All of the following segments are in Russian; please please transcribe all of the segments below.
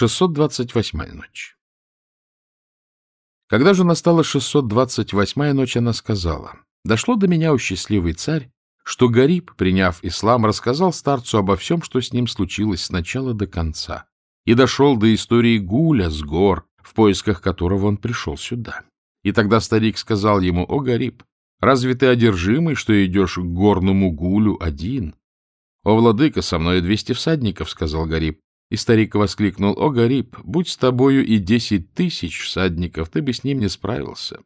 628-я ночь Когда же настала 628-я ночь, она сказала, «Дошло до меня, о счастливый царь, что Гариб, приняв ислам, рассказал старцу обо всем, что с ним случилось с начала до конца, и дошел до истории Гуля с гор, в поисках которого он пришел сюда. И тогда старик сказал ему, «О, Гариб, разве ты одержимый, что идешь к горному Гулю один?» «О, владыка, со мной двести всадников», — сказал Гариб. И старик воскликнул, «О, Гариб, будь с тобою и десять тысяч всадников, ты бы с ним не справился».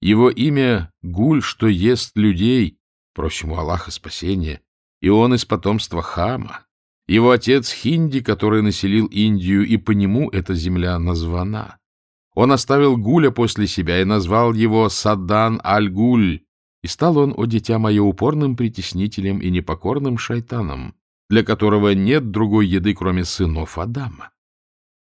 Его имя — Гуль, что ест людей, просим у Аллаха спасения, и он из потомства Хама. Его отец Хинди, который населил Индию, и по нему эта земля названа. Он оставил Гуля после себя и назвал его Садан Аль-Гуль, и стал он, о дитя мое, упорным притеснителем и непокорным шайтаном, для которого нет другой еды, кроме сынов Адама.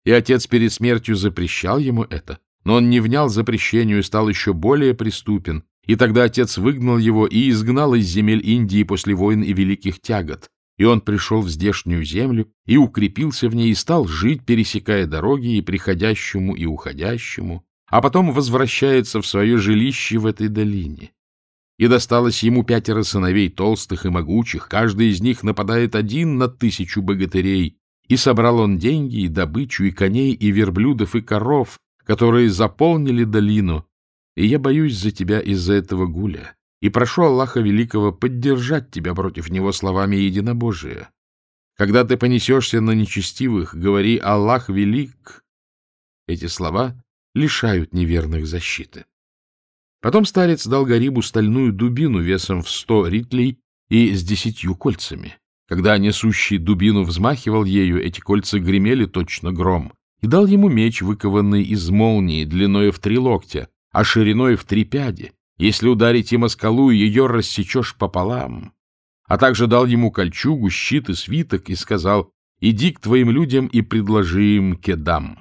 И отец перед смертью запрещал ему это, но он не внял запрещению и стал еще более преступен, и тогда отец выгнал его и изгнал из земель Индии после войн и великих тягот, и он пришел в здешнюю землю и укрепился в ней и стал жить, пересекая дороги и приходящему, и уходящему, а потом возвращается в свое жилище в этой долине. И досталось ему пятеро сыновей толстых и могучих, каждый из них нападает один на тысячу богатырей, и собрал он деньги, и добычу, и коней, и верблюдов, и коров, которые заполнили долину, и я боюсь за тебя из-за этого гуля, и прошу Аллаха Великого поддержать тебя против него словами единобожия. Когда ты понесешься на нечестивых, говори «Аллах велик». Эти слова лишают неверных защиты. Потом старец дал Гарибу стальную дубину весом в сто ритлей и с десятью кольцами. Когда несущий дубину взмахивал ею, эти кольца гремели точно гром и дал ему меч, выкованный из молнии, длиной в три локтя, а шириной в три пяди. Если ударить им о скалу, ее рассечешь пополам. А также дал ему кольчугу, щит и свиток и сказал, «Иди к твоим людям и предложи им кедам».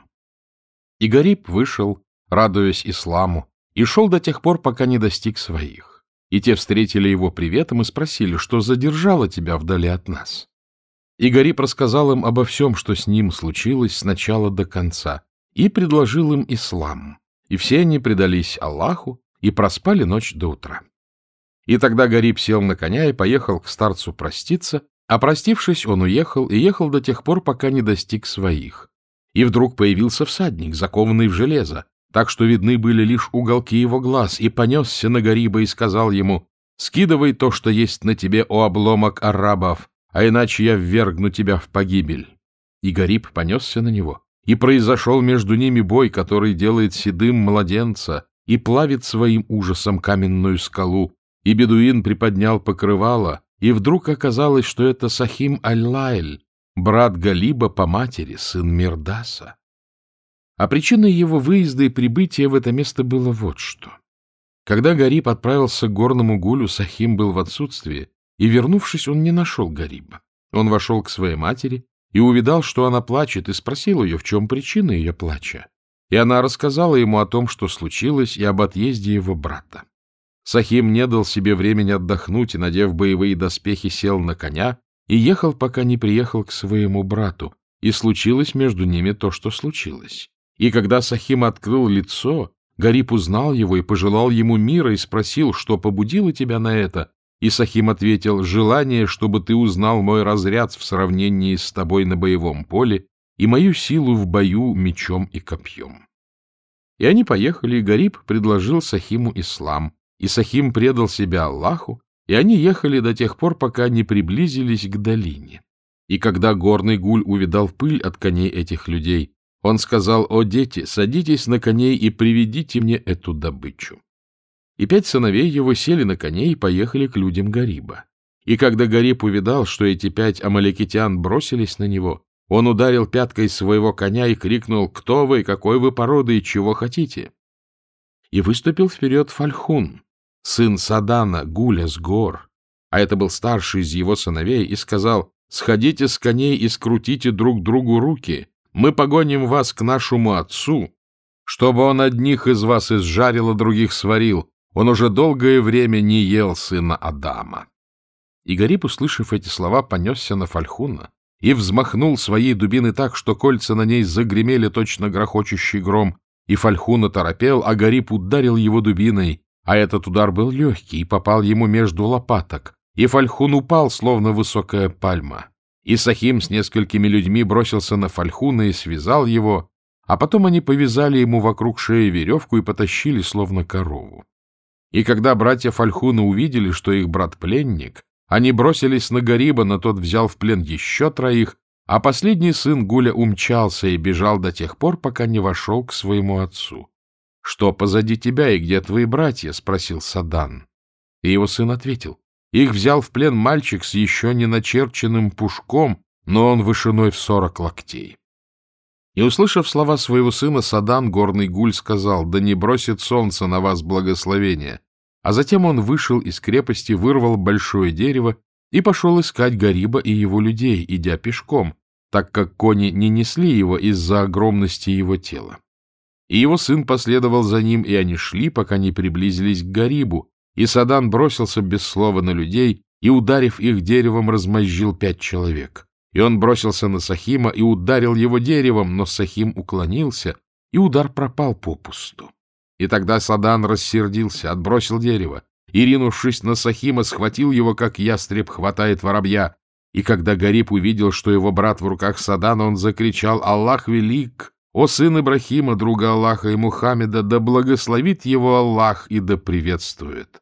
И Гариб вышел, радуясь исламу, и шел до тех пор, пока не достиг своих. И те встретили его приветом и спросили, что задержало тебя вдали от нас. И Гариб рассказал им обо всем, что с ним случилось с начала до конца, и предложил им ислам. И все они предались Аллаху и проспали ночь до утра. И тогда Гариб сел на коня и поехал к старцу проститься, а простившись, он уехал и ехал до тех пор, пока не достиг своих. И вдруг появился всадник, закованный в железо, так что видны были лишь уголки его глаз, и понесся на Гариба и сказал ему, «Скидывай то, что есть на тебе, о обломок арабов, а иначе я ввергну тебя в погибель». И Гариб понесся на него, и произошел между ними бой, который делает седым младенца и плавит своим ужасом каменную скалу, и бедуин приподнял покрывало, и вдруг оказалось, что это Сахим Аль-Лайль, брат Галиба по матери, сын Мирдаса. А причиной его выезда и прибытия в это место было вот что. Когда Гариб отправился к горному гулю, Сахим был в отсутствии, и, вернувшись, он не нашел Гариба. Он вошел к своей матери и увидал, что она плачет, и спросил ее, в чем причина ее плача. И она рассказала ему о том, что случилось, и об отъезде его брата. Сахим не дал себе времени отдохнуть и, надев боевые доспехи, сел на коня и ехал, пока не приехал к своему брату, и случилось между ними то, что случилось. И когда Сахим открыл лицо, Гарип узнал его и пожелал ему мира и спросил, что побудило тебя на это. И Сахим ответил, желание, чтобы ты узнал мой разряд в сравнении с тобой на боевом поле и мою силу в бою мечом и копьем. И они поехали, и Гариб предложил Сахиму ислам, и Сахим предал себя Аллаху, и они ехали до тех пор, пока не приблизились к долине. И когда горный гуль увидал пыль от коней этих людей, он сказал, «О, дети, садитесь на коней и приведите мне эту добычу». И пять сыновей его сели на коней и поехали к людям Гариба. И когда Гариб увидал, что эти пять амаликитян бросились на него, он ударил пяткой своего коня и крикнул, «Кто вы, какой вы породы и чего хотите?» И выступил вперед Фальхун, сын Садана, Гуля с гор, а это был старший из его сыновей, и сказал, «Сходите с коней и скрутите друг другу руки, мы погоним вас к нашему отцу, чтобы он одних из вас изжарил, а других сварил. Он уже долгое время не ел сына Адама. И услышав эти слова, понесся на Фальхуна и взмахнул своей дубиной так, что кольца на ней загремели точно грохочущий гром, и Фальхун оторопел, а Гариб ударил его дубиной, а этот удар был легкий и попал ему между лопаток, и Фальхун упал, словно высокая пальма. И Сахим с несколькими людьми бросился на Фальхуна и связал его, а потом они повязали ему вокруг шеи веревку и потащили, словно корову. И когда братья Фальхуна увидели, что их брат пленник, они бросились на Гариба, но тот взял в плен еще троих, а последний сын Гуля умчался и бежал до тех пор, пока не вошел к своему отцу. — Что позади тебя и где твои братья? — спросил Садан. И его сын ответил. Их взял в плен мальчик с еще не начерченным пушком, но он вышиной в сорок локтей. И, услышав слова своего сына, Садан, горный гуль, сказал, «Да не бросит солнце на вас благословение, а затем он вышел из крепости, вырвал большое дерево и пошел искать Гариба и его людей, идя пешком, так как кони не несли его из-за огромности его тела. И его сын последовал за ним, и они шли, пока не приблизились к Гарибу, и Садан бросился без слова на людей и, ударив их деревом, размозжил пять человек. И он бросился на Сахима и ударил его деревом, но Сахим уклонился, и удар пропал попусту. И тогда Садан рассердился, отбросил дерево, и, ринувшись на Сахима, схватил его, как ястреб хватает воробья. И когда Гариб увидел, что его брат в руках Садана, он закричал «Аллах велик! О сын Ибрахима, друга Аллаха и Мухаммеда, да благословит его Аллах и да приветствует!»